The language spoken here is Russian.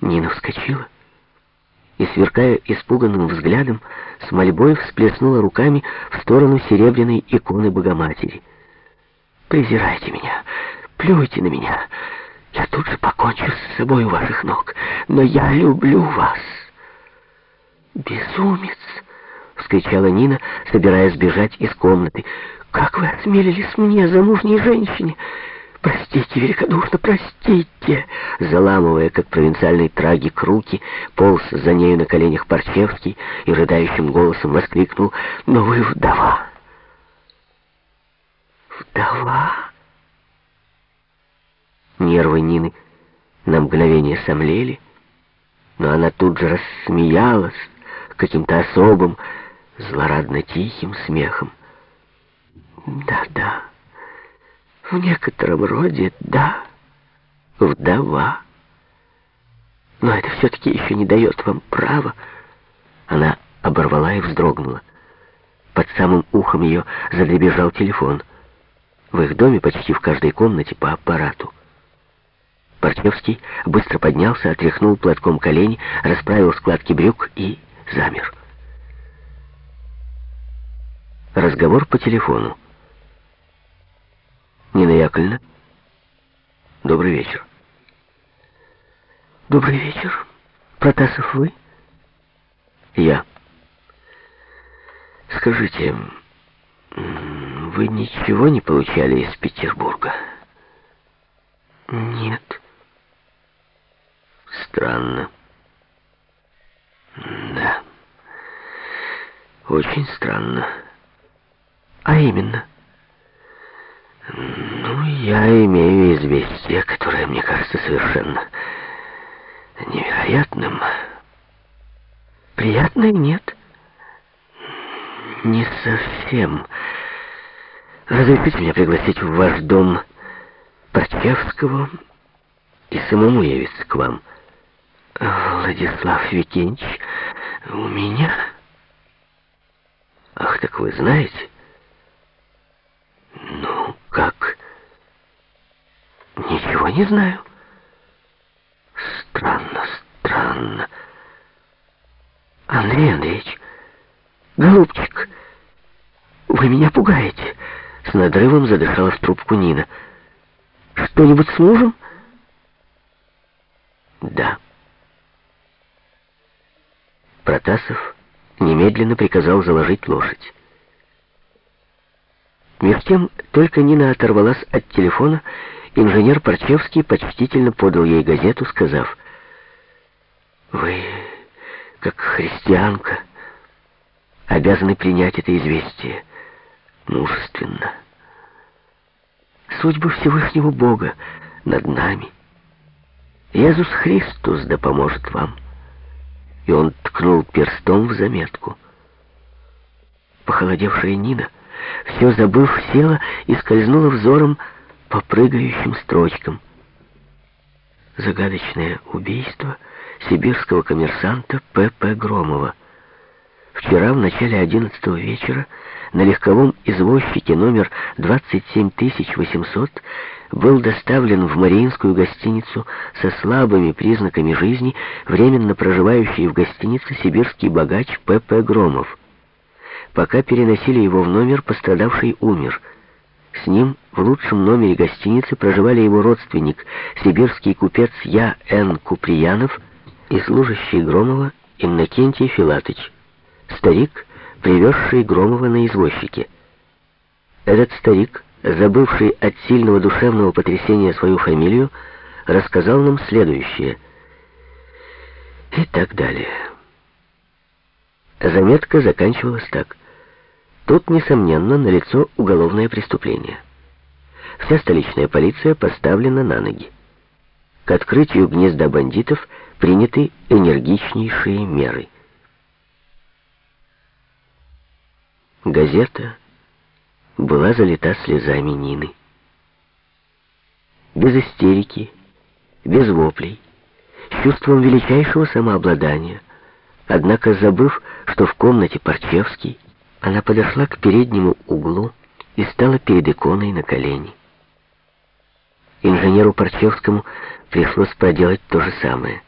Нина вскочила и, сверкая испуганным взглядом, с мольбой всплеснула руками в сторону серебряной иконы Богоматери. «Презирайте меня, плюйте на меня, я тут же покончу с собой у ваших ног, но я люблю вас». «Безумец!» — вскричала Нина, собираясь бежать из комнаты. «Как вы осмелились мне, замужней женщине?» «Простите, великодушно, простите!» Заламывая, как провинциальный трагик, руки, полз за нею на коленях Парчевский и рыдающим голосом воскликнул «Но вы вдова!» «Вдова?» Нервы Нины на мгновение сомлели, но она тут же рассмеялась каким-то особым, злорадно тихим смехом. «Да-да». В некотором роде, да, вдова. Но это все-таки еще не дает вам права. Она оборвала и вздрогнула. Под самым ухом ее задребежал телефон. В их доме почти в каждой комнате по аппарату. Портневский быстро поднялся, отряхнул платком колени, расправил складки брюк и замер. Разговор по телефону. Нина Яковлевна. Добрый вечер. Добрый вечер. Протасов вы? Я. Скажите, вы ничего не получали из Петербурга? Нет. Странно. Да. Очень странно. А именно? Я имею известие, которое мне кажется совершенно невероятным. Приятное нет? Не совсем. Разрешите меня пригласить в ваш дом Парчевского и самому явиться к вам. Владислав Викентьевич, у меня... Ах, так вы знаете... Не знаю. Странно, странно. Андрей Андреевич, голубчик, вы меня пугаете. С надрывом задышала в трубку Нина. Что-нибудь с мужем? Да. Протасов немедленно приказал заложить лошадь. Меж тем только Нина оторвалась от телефона Инженер Парчевский почтительно подал ей газету, сказав, «Вы, как христианка, обязаны принять это известие мужественно. Судьба Всевышнего Бога над нами. Иисус Христос да поможет вам». И он ткнул перстом в заметку. Похолодевшая Нина, все забыв, села и скользнула взором по прыгающим строчкам. Загадочное убийство сибирского коммерсанта П.П. Громова. Вчера в начале 11 вечера на легковом извозчике номер 27800 был доставлен в Мариинскую гостиницу со слабыми признаками жизни, временно проживающий в гостинице сибирский богач П.П. Громов. Пока переносили его в номер, пострадавший умер – с ним в лучшем номере гостиницы проживали его родственник, сибирский купец Я. Н. Куприянов и служащий Громова Иннокентий Филатыч, старик, привезший Громова на извозчике. Этот старик, забывший от сильного душевного потрясения свою фамилию, рассказал нам следующее. И так далее. Заметка заканчивалась так. Тут, несомненно, налицо уголовное преступление. Вся столичная полиция поставлена на ноги. К открытию гнезда бандитов приняты энергичнейшие меры. Газета была залита слезами Нины. Без истерики, без воплей, с чувством величайшего самообладания, однако забыв, что в комнате Парчевский она подошла к переднему углу и стала перед иконой на колени. Инженеру Парчевскому пришлось проделать то же самое.